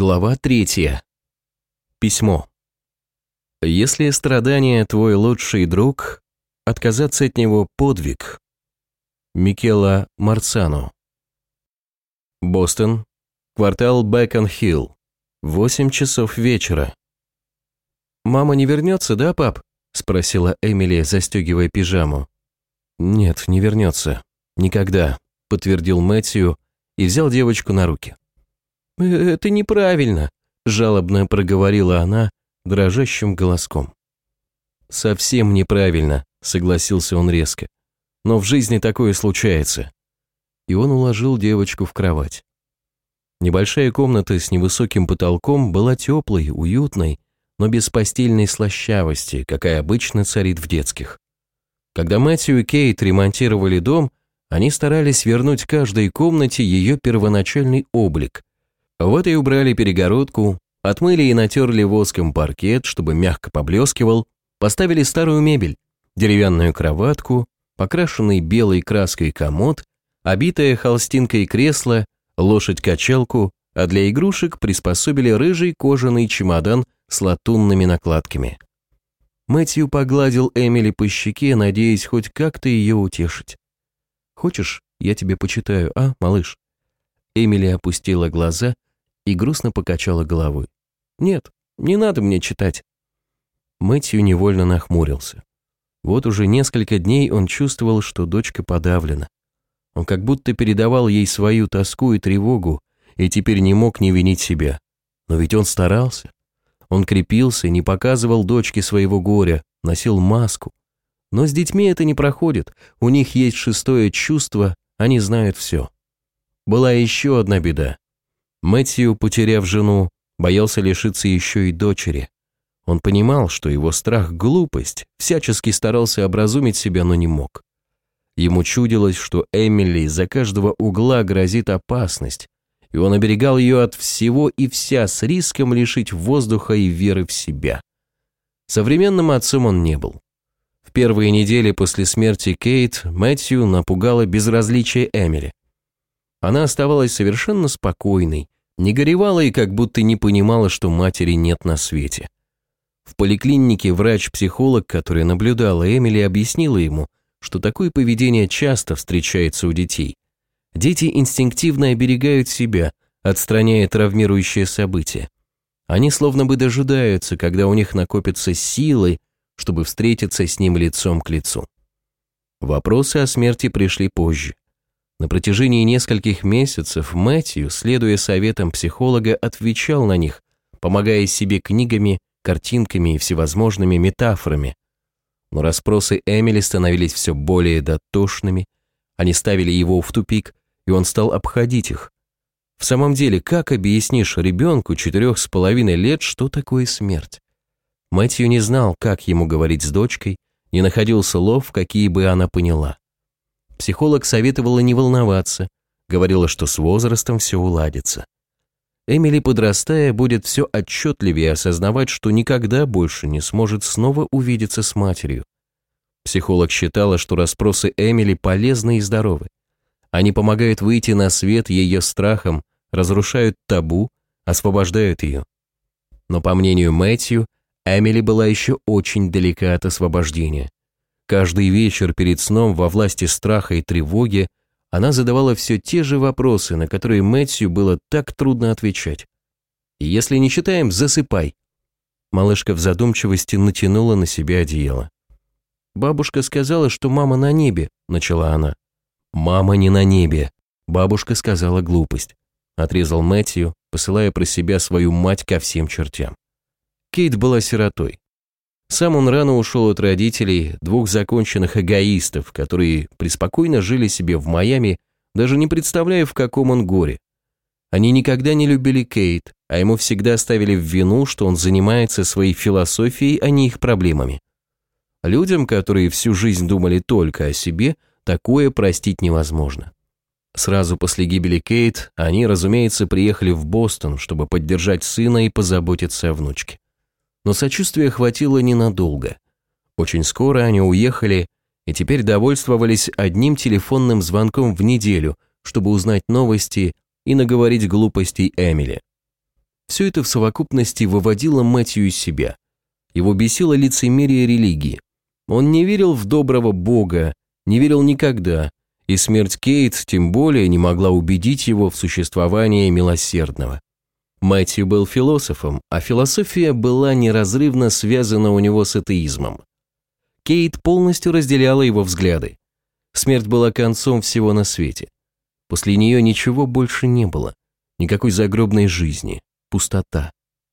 Глава третья. Письмо. Если страдание твой лучший друг, отказаться от него подвиг. Микела Марцано. Бостон, квартал Бэкон-Хилл, 8 часов вечера. «Мама не вернется, да, пап?» – спросила Эмили, застегивая пижаму. «Нет, не вернется. Никогда», – подтвердил Мэтью и взял девочку на руки. «Это неправильно», – жалобно проговорила она дрожащим голоском. «Совсем неправильно», – согласился он резко. «Но в жизни такое случается». И он уложил девочку в кровать. Небольшая комната с невысоким потолком была теплой, уютной, но без постельной слащавости, какая обычно царит в детских. Когда Мэтью и Кейт ремонтировали дом, они старались вернуть каждой комнате ее первоначальный облик, вот и убрали перегородку, отмыли и натерли воском паркет, чтобы мягко поблескивал, поставили старую мебель, деревянную кроватку, покрашенный белой краской комод, обитое холстинкой кресло, лошадь-качалку, а для игрушек приспособили рыжий кожаный чемодан с латунными накладками. Мэтью погладил Эмили по щеке, надеясь хоть как-то ее утешить. «Хочешь, я тебе почитаю, а, малыш?» Эмили опустила глаза и грустно покачала головой. «Нет, не надо мне читать». Мэтью невольно нахмурился. Вот уже несколько дней он чувствовал, что дочка подавлена. Он как будто передавал ей свою тоску и тревогу, и теперь не мог не винить себя. Но ведь он старался. Он крепился, не показывал дочке своего горя, носил маску. Но с детьми это не проходит, у них есть шестое чувство, они знают все. Была еще одна беда. Мэтью, потеряв жену, боялся лишиться еще и дочери. Он понимал, что его страх – глупость, всячески старался образумить себя, но не мог. Ему чудилось, что Эмили из-за каждого угла грозит опасность, и он оберегал ее от всего и вся с риском лишить воздуха и веры в себя. Современным отцом он не был. В первые недели после смерти Кейт Мэтью напугало безразличие Эмили. Она оставалась совершенно спокойной, не горевала и как будто не понимала, что матери нет на свете. В поликлинике врач-психолог, который наблюдала Эмили, объяснила ему, что такое поведение часто встречается у детей. Дети инстинктивно оберегают себя, отстраняя травмирующее событие. Они словно бы дожидаются, когда у них накопятся силы, чтобы встретиться с ним лицом к лицу. Вопросы о смерти пришли позже. На протяжении нескольких месяцев Мэтью, следуя советам психолога, отвечал на них, помогая себе книгами, картинками и всевозможными метафорами. Но расспросы Эмили становились все более дотошными, они ставили его в тупик, и он стал обходить их. В самом деле, как объяснишь ребенку четырех с половиной лет, что такое смерть? Мэтью не знал, как ему говорить с дочкой, не находил слов, какие бы она поняла. Психолог советовала не волноваться, говорила, что с возрастом все уладится. Эмили, подрастая, будет все отчетливее осознавать, что никогда больше не сможет снова увидеться с матерью. Психолог считала, что расспросы Эмили полезны и здоровы. Они помогают выйти на свет ее страхом, разрушают табу, освобождают ее. Но по мнению Мэтью, Эмили была еще очень далека от освобождения. Каждый вечер перед сном во власти страха и тревоги она задавала все те же вопросы, на которые Мэтью было так трудно отвечать. «Если не читаем, засыпай». Малышка в задумчивости натянула на себя одеяло. «Бабушка сказала, что мама на небе», — начала она. «Мама не на небе», — бабушка сказала глупость. Отрезал Мэтью, посылая про себя свою мать ко всем чертям. Кейт была сиротой. Сам он рано ушел от родителей, двух законченных эгоистов, которые преспокойно жили себе в Майами, даже не представляя, в каком он горе. Они никогда не любили Кейт, а ему всегда ставили в вину, что он занимается своей философией, а не их проблемами. Людям, которые всю жизнь думали только о себе, такое простить невозможно. Сразу после гибели Кейт они, разумеется, приехали в Бостон, чтобы поддержать сына и позаботиться о внучке но сочувствия хватило ненадолго. Очень скоро они уехали и теперь довольствовались одним телефонным звонком в неделю, чтобы узнать новости и наговорить глупостей Эмили. Все это в совокупности выводило Мэтью из себя. Его бесило лицемерие религии. Он не верил в доброго Бога, не верил никогда, и смерть Кейт тем более не могла убедить его в существовании милосердного. Мэтью был философом, а философия была неразрывно связана у него с атеизмом. Кейт полностью разделяла его взгляды. Смерть была концом всего на свете. После нее ничего больше не было. Никакой загробной жизни, пустота,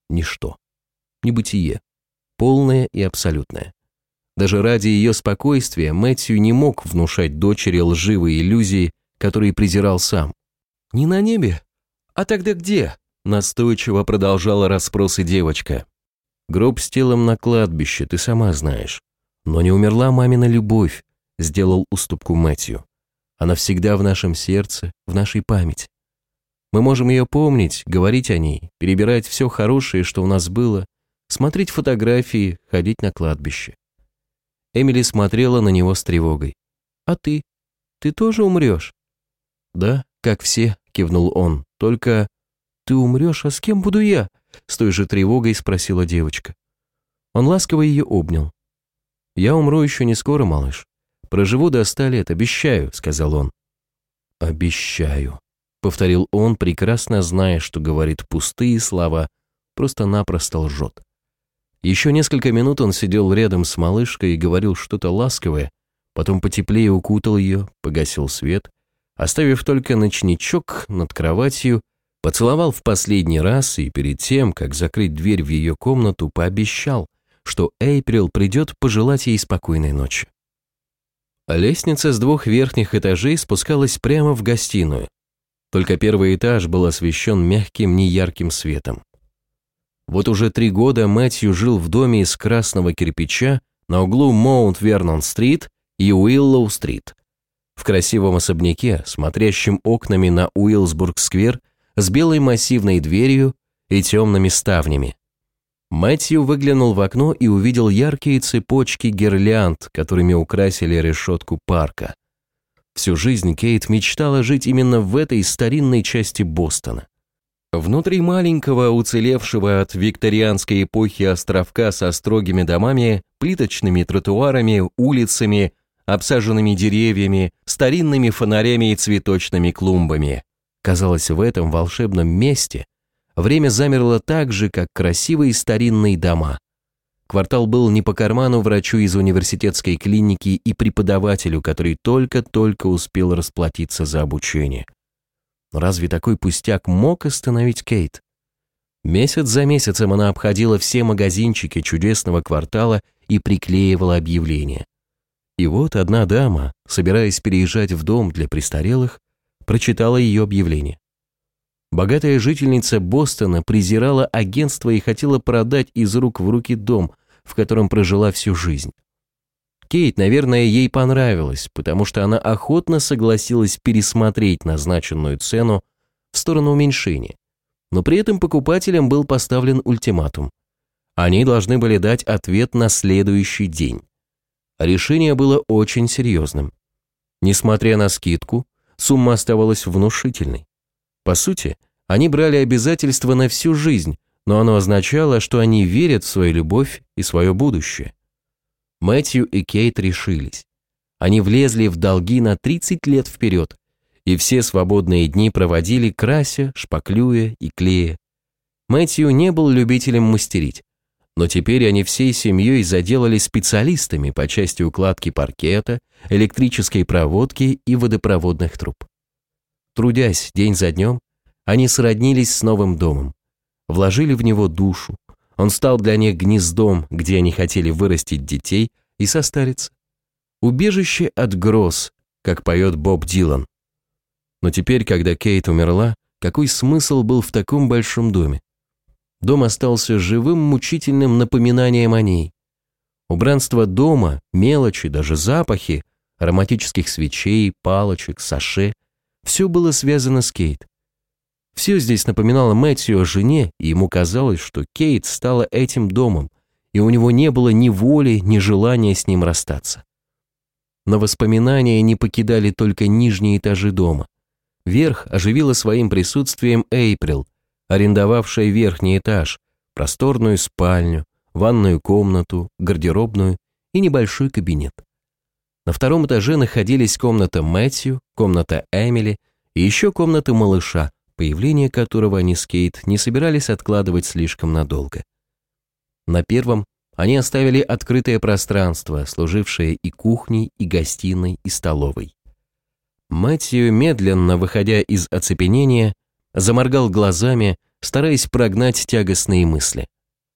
ничто, небытие, полное и абсолютное. Даже ради ее спокойствия Мэтью не мог внушать дочери лживые иллюзии, которые презирал сам. «Не на небе? А тогда где?» Настойчиво продолжала расспросы девочка. «Гроб с телом на кладбище, ты сама знаешь. Но не умерла мамина любовь», сделал уступку Мэтью. «Она всегда в нашем сердце, в нашей памяти. Мы можем ее помнить, говорить о ней, перебирать все хорошее, что у нас было, смотреть фотографии, ходить на кладбище. Эмили смотрела на него с тревогой. «А ты? Ты тоже умрешь?» «Да, как все», — кивнул он. «Только ты умрешь, а с кем буду я?» С той же тревогой спросила девочка. Он ласково ее обнял. «Я умру еще не скоро, малыш. Проживу до ста лет, обещаю», — сказал он. «Обещаю», — повторил он, прекрасно зная, что говорит пустые слова, просто-напросто лжет. Еще несколько минут он сидел рядом с малышкой и говорил что-то ласковое, потом потеплее укутал ее, погасил свет, оставив только ночничок над кроватью, поцеловал в последний раз и перед тем, как закрыть дверь в ее комнату, пообещал, что Эйприл придет пожелать ей спокойной ночи. Лестница с двух верхних этажей спускалась прямо в гостиную. Только первый этаж был освещен мягким неярким светом. Вот уже три года Мэтью жил в доме из красного кирпича на углу Маунт-Вернон-стрит и Уиллоу-стрит. В красивом особняке, смотрящем окнами на Уиллсбург-сквер, с белой массивной дверью и темными ставнями. Мэтью выглянул в окно и увидел яркие цепочки гирлянд, которыми украсили решетку парка. Всю жизнь Кейт мечтала жить именно в этой старинной части Бостона. Внутри маленького, уцелевшего от викторианской эпохи островка со строгими домами, плиточными тротуарами, улицами, обсаженными деревьями, старинными фонарями и цветочными клумбами. Казалось, в этом волшебном месте время замерло так же, как красивые старинные дома. Квартал был не по карману врачу из университетской клиники и преподавателю, который только-только успел расплатиться за обучение. Но разве такой пустяк мог остановить Кейт? Месяц за месяцем она обходила все магазинчики чудесного квартала и приклеивала объявления. И вот одна дама, собираясь переезжать в дом для престарелых, прочитала ее объявление. Богатая жительница Бостона презирала агентство и хотела продать из рук в руки дом, в котором прожила всю жизнь. Кейт, наверное, ей понравилось, потому что она охотно согласилась пересмотреть назначенную цену в сторону уменьшения. Но при этом покупателям был поставлен ультиматум. Они должны были дать ответ на следующий день. Решение было очень серьезным. Несмотря на скидку, сумма оставалась внушительной. По сути, они брали обязательства на всю жизнь, но оно означало, что они верят в свою любовь и свое будущее. Мэтью и Кейт решились. Они влезли в долги на 30 лет вперед, и все свободные дни проводили крася, шпаклюя и клея. Мэтью не был любителем мастерить, но теперь они всей семьей заделали специалистами по части укладки паркета, электрической проводки и водопроводных труб. Трудясь день за днем, они сроднились с новым домом, вложили в него душу, он стал для них гнездом, где они хотели вырастить детей и состариться. Убежище от гроз, как поет Боб Дилан. Но теперь, когда Кейт умерла, какой смысл был в таком большом доме? Дом остался живым мучительным напоминанием о ней. Убранство дома, мелочи, даже запахи, ароматических свечей, палочек, саше – все было связано с Кейт. Все здесь напоминало Мэтью о жене, и ему казалось, что Кейт стала этим домом, и у него не было ни воли, ни желания с ним расстаться. Но воспоминания не покидали только нижние этажи дома. Верх оживила своим присутствием Эйприл. Арендовавшая верхний этаж, просторную спальню, ванную комнату, гардеробную и небольшой кабинет. На втором этаже находились комната Мэтью, комната Эмили и еще комната малыша, появление которого они с Кейт не собирались откладывать слишком надолго. На первом они оставили открытое пространство, служившее и кухней, и гостиной, и столовой. Мэтью, медленно выходя из оцепенения, заморгал глазами, стараясь прогнать тягостные мысли.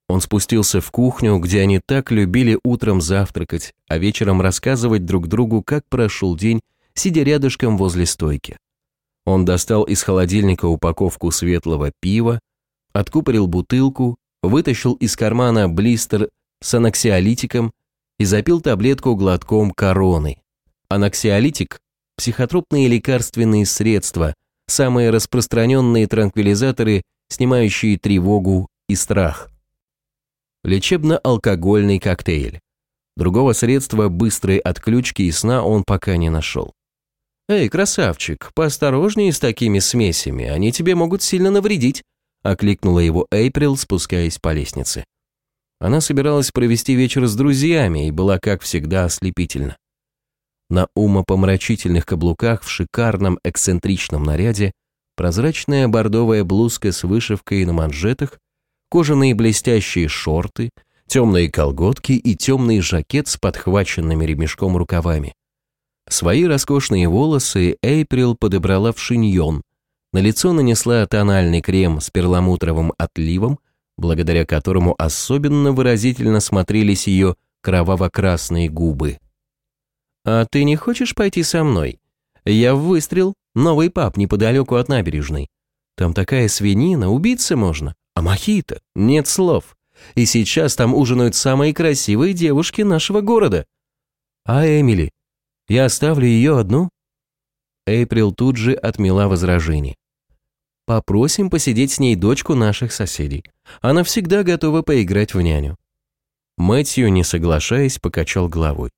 Он спустился в кухню, где они так любили утром завтракать, а вечером рассказывать друг другу, как прошел день, сидя рядышком возле стойки. Он достал из холодильника упаковку светлого пива, откупорил бутылку, вытащил из кармана блистер с анаксиолитиком и запил таблетку глотком короны. Анаксиолитик – психотропные лекарственные средства, самые распространенные транквилизаторы, снимающие тревогу и страх. Лечебно-алкогольный коктейль. Другого средства быстрой отключки и сна он пока не нашел. «Эй, красавчик, поосторожнее с такими смесями, они тебе могут сильно навредить», окликнула его Эйприл, спускаясь по лестнице. Она собиралась провести вечер с друзьями и была, как всегда, ослепительна. На умопомрачительных каблуках в шикарном эксцентричном наряде прозрачная бордовая блузка с вышивкой на манжетах, кожаные блестящие шорты, темные колготки и темный жакет с подхваченными ремешком рукавами. Свои роскошные волосы Эйприл подобрала в шиньон, на лицо нанесла тональный крем с перламутровым отливом, благодаря которому особенно выразительно смотрелись ее кроваво-красные губы. «А ты не хочешь пойти со мной? Я в выстрел, новый паб неподалеку от набережной. Там такая свинина, убиться можно, а мохито, нет слов. И сейчас там ужинают самые красивые девушки нашего города. А Эмили, я оставлю ее одну?» Эйприл тут же отмела возражение. «Попросим посидеть с ней дочку наших соседей. Она всегда готова поиграть в няню». Мэтью, не соглашаясь, покачал головой.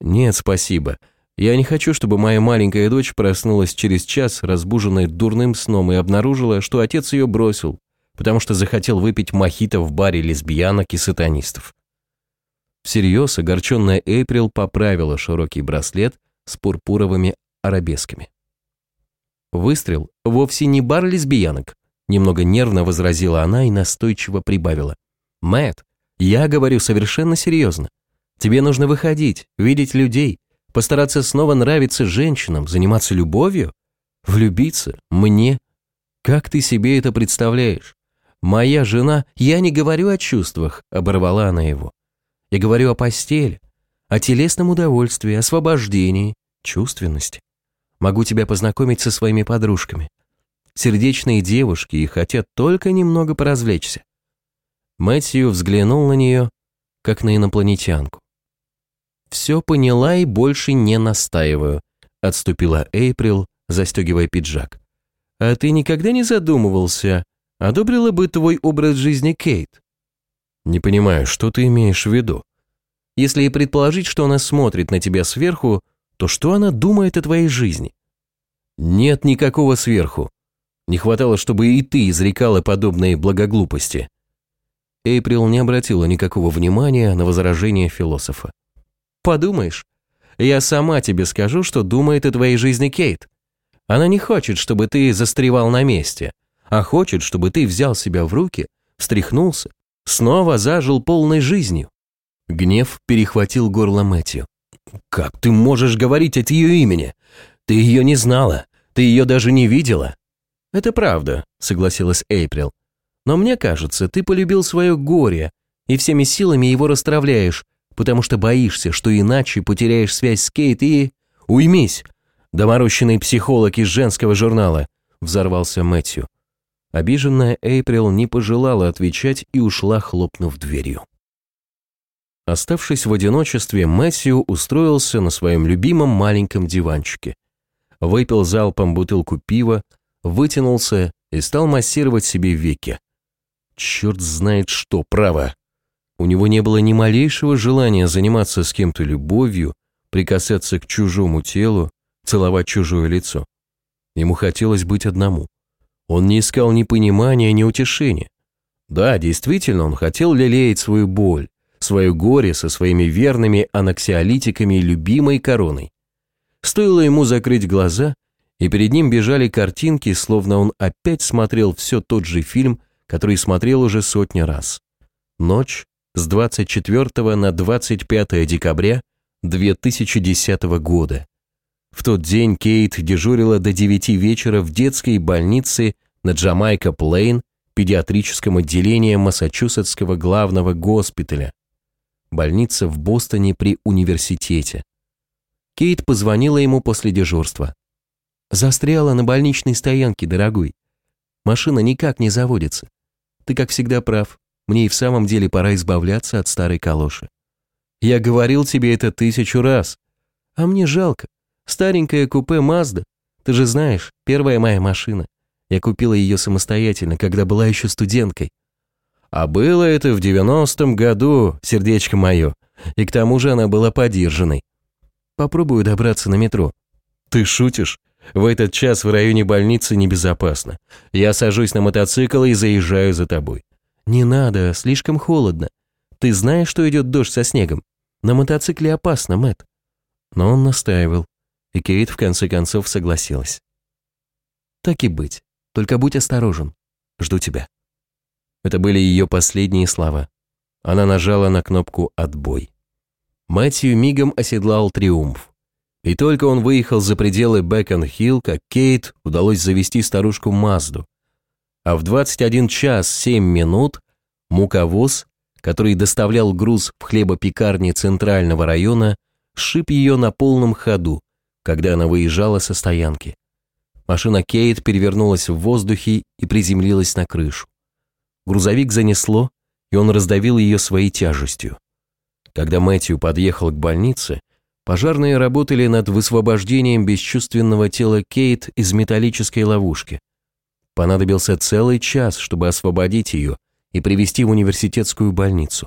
«Нет, спасибо. Я не хочу, чтобы моя маленькая дочь проснулась через час, разбуженная дурным сном, и обнаружила, что отец ее бросил, потому что захотел выпить мохито в баре лесбиянок и сатанистов. Всерьез огорченная Эйприл поправила широкий браслет с пурпуровыми арабесками. Выстрел вовсе не бар лесбиянок, немного нервно возразила она и настойчиво прибавила. Мэт, я говорю совершенно серьезно. Тебе нужно выходить, видеть людей, постараться снова нравиться женщинам, заниматься любовью, влюбиться, мне. Как ты себе это представляешь? Моя жена, я не говорю о чувствах, оборвала она его. Я говорю о постели, о телесном удовольствии, освобождении, чувственности. Могу тебя познакомить со своими подружками. Сердечные девушки и хотят только немного поразвлечься. Мэтью взглянул на нее, как на инопланетянку. «Все поняла и больше не настаиваю», отступила Эйприл, застегивая пиджак. «А ты никогда не задумывался, одобрила бы твой образ жизни Кейт?» «Не понимаю, что ты имеешь в виду?» «Если и предположить, что она смотрит на тебя сверху, то что она думает о твоей жизни?» «Нет никакого сверху. Не хватало, чтобы и ты изрекала подобные благоглупости». Эйприл не обратила никакого внимания на возражение философа. «Подумаешь, я сама тебе скажу, что думает о твоей жизни Кейт. Она не хочет, чтобы ты застревал на месте, а хочет, чтобы ты взял себя в руки, встряхнулся снова зажил полной жизнью. Гнев перехватил горло Мэтью. «Как ты можешь говорить от ее имени? Ты ее не знала, ты ее даже не видела». «Это правда», — согласилась Эйприл. «Но мне кажется, ты полюбил свое горе и всеми силами его расстравляешь, потому что боишься, что иначе потеряешь связь с Кейт и... Уймись! Доморощенный психолог из женского журнала!» — взорвался Мэтью. Обиженная Эйприл не пожелала отвечать и ушла, хлопнув дверью. Оставшись в одиночестве, Мэссио устроился на своем любимом маленьком диванчике. Выпил залпом бутылку пива, вытянулся и стал массировать себе веки. Черт знает что, право. У него не было ни малейшего желания заниматься с кем-то любовью, прикасаться к чужому телу, целовать чужое лицо. Ему хотелось быть одному Он не искал ни понимания, ни утешения. Да, действительно, он хотел лелеять свою боль, свое горе со своими верными анаксиолитиками и любимой короной. Стоило ему закрыть глаза, и перед ним бежали картинки, словно он опять смотрел все тот же фильм, который смотрел уже сотни раз. Ночь с 24 на 25 декабря 2010 года. В тот день Кейт дежурила до 9 вечера в детской больнице на Джамайка-Плейн, педиатрическом отделении Массачусетского главного госпиталя. Больница в Бостоне при университете. Кейт позвонила ему после дежурства. «Застряла на больничной стоянке, дорогой. Машина никак не заводится. Ты, как всегда, прав. Мне и в самом деле пора избавляться от старой калоши. Я говорил тебе это тысячу раз. А мне жалко. Старенькая купе Мазда. Ты же знаешь, первая моя машина. Я купила ее самостоятельно, когда была еще студенткой. А было это в девяностом году, сердечко мое. И к тому же она была подержанной. Попробую добраться на метро. Ты шутишь? В этот час в районе больницы небезопасно. Я сажусь на мотоцикл и заезжаю за тобой. Не надо, слишком холодно. Ты знаешь, что идет дождь со снегом? На мотоцикле опасно, Мэт. Но он настаивал, и Кейт в конце концов согласилась. Так и быть, только будь осторожен. Жду тебя. Это были ее последние слова. Она нажала на кнопку «Отбой». Мэтью мигом оседлал «Триумф». И только он выехал за пределы Бэкон-Хилл, как Кейт удалось завести старушку Мазду. А в 21 час 7 минут муковоз, который доставлял груз в хлебопекарне центрального района, сшиб ее на полном ходу, когда она выезжала со стоянки. Машина Кейт перевернулась в воздухе и приземлилась на крышу. Грузовик занесло, и он раздавил ее своей тяжестью. Когда Мэтью подъехал к больнице, Пожарные работали над высвобождением бесчувственного тела Кейт из металлической ловушки. Понадобился целый час, чтобы освободить ее и привести в университетскую больницу.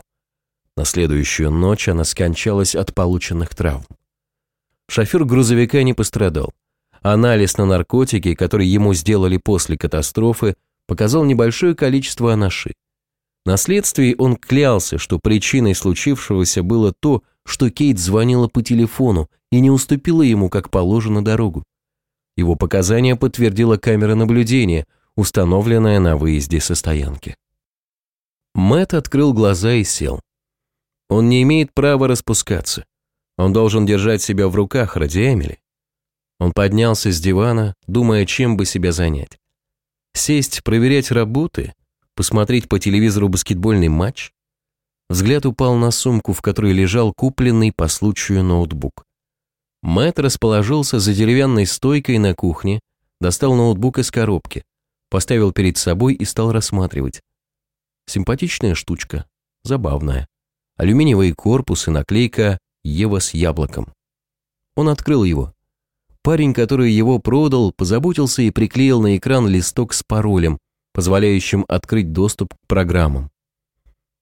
На следующую ночь она скончалась от полученных травм. Шофер грузовика не пострадал. Анализ на наркотики, который ему сделали после катастрофы, показал небольшое количество анаши. На следствии он клялся, что причиной случившегося было то, что Кейт звонила по телефону и не уступила ему, как положено, дорогу. Его показания подтвердила камера наблюдения, установленная на выезде со стоянки. Мэт открыл глаза и сел. Он не имеет права распускаться. Он должен держать себя в руках ради Эмили. Он поднялся с дивана, думая, чем бы себя занять. Сесть, проверять работы, посмотреть по телевизору баскетбольный матч, Взгляд упал на сумку, в которой лежал купленный по случаю ноутбук. Мэтт расположился за деревянной стойкой на кухне, достал ноутбук из коробки, поставил перед собой и стал рассматривать. Симпатичная штучка, забавная. Алюминиевый корпус и наклейка «Ева с яблоком». Он открыл его. Парень, который его продал, позаботился и приклеил на экран листок с паролем, позволяющим открыть доступ к программам.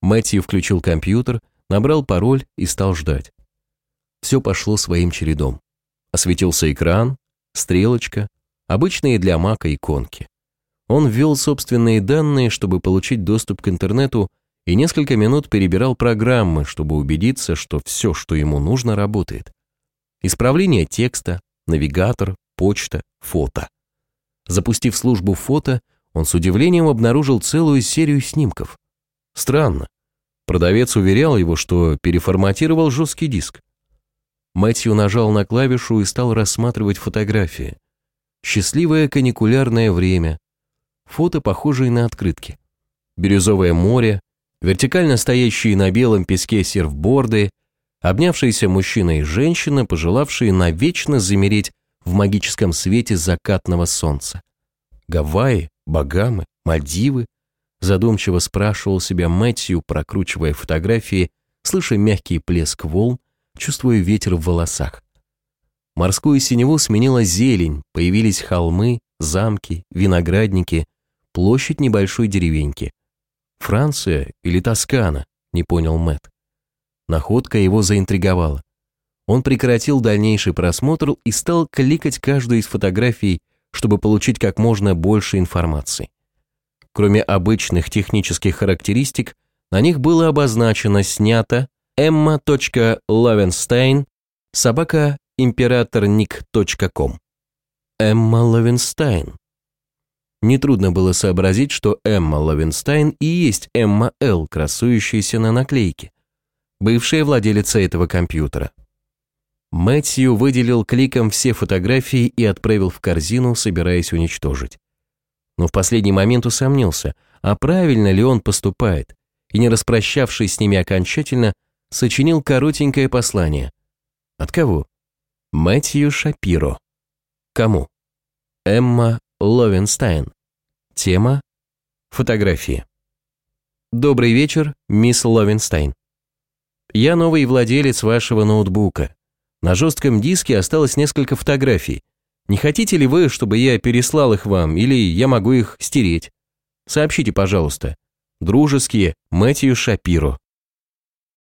Мэтью включил компьютер, набрал пароль и стал ждать. Все пошло своим чередом. Осветился экран, стрелочка, обычные для Мака иконки. Он ввел собственные данные, чтобы получить доступ к интернету, и несколько минут перебирал программы, чтобы убедиться, что все, что ему нужно, работает. Исправление текста, навигатор, почта, фото. Запустив службу фото, он с удивлением обнаружил целую серию снимков. Странно. Продавец уверял его, что переформатировал жесткий диск. Мэтью нажал на клавишу и стал рассматривать фотографии. Счастливое каникулярное время. Фото, похожие на открытки. Бирюзовое море, вертикально стоящие на белом песке серфборды, обнявшиеся мужчина и женщина, пожелавшие навечно замереть в магическом свете закатного солнца. Гавайи, Багамы, Мальдивы, Задумчиво спрашивал себя Мэтью, прокручивая фотографии, слыша мягкий плеск волн, чувствуя ветер в волосах. Морскую синеву сменила зелень, появились холмы, замки, виноградники, площадь небольшой деревеньки. Франция или Тоскана, не понял Мэт. Находка его заинтриговала. Он прекратил дальнейший просмотр и стал кликать каждую из фотографий, чтобы получить как можно больше информации. Кроме обычных технических характеристик, на них было обозначено снято emma.lovenstein собака императорник.ком Эмма Лавенстайн. Нетрудно было сообразить, что Эмма Лавенстайн и есть Эмма Л, красующаяся на наклейке, бывшая владелица этого компьютера. Мэтью выделил кликом все фотографии и отправил в корзину, собираясь уничтожить. Но в последний момент усомнился, а правильно ли он поступает, и не распрощавшись с ними окончательно, сочинил коротенькое послание. От кого? Мэтью Шапиро. Кому? Эмма Ловенстайн. Тема Фотографии. Добрый вечер, мисс Ловенстайн. Я новый владелец вашего ноутбука. На жестком диске осталось несколько фотографий. Не хотите ли вы, чтобы я переслал их вам, или я могу их стереть? Сообщите, пожалуйста. Дружеские, Мэтью Шапиро.